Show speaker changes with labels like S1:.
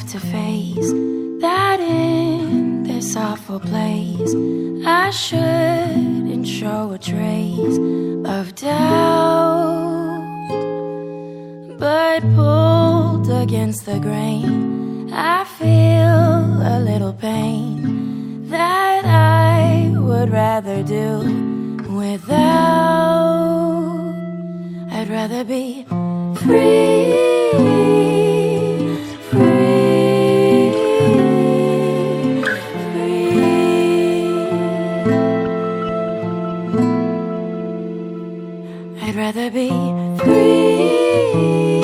S1: have to face that in this awful place I shouldn't show a trace of doubt. But pulled against the grain, I feel a little pain that I would rather do without. I'd rather be free. I'd rather be free.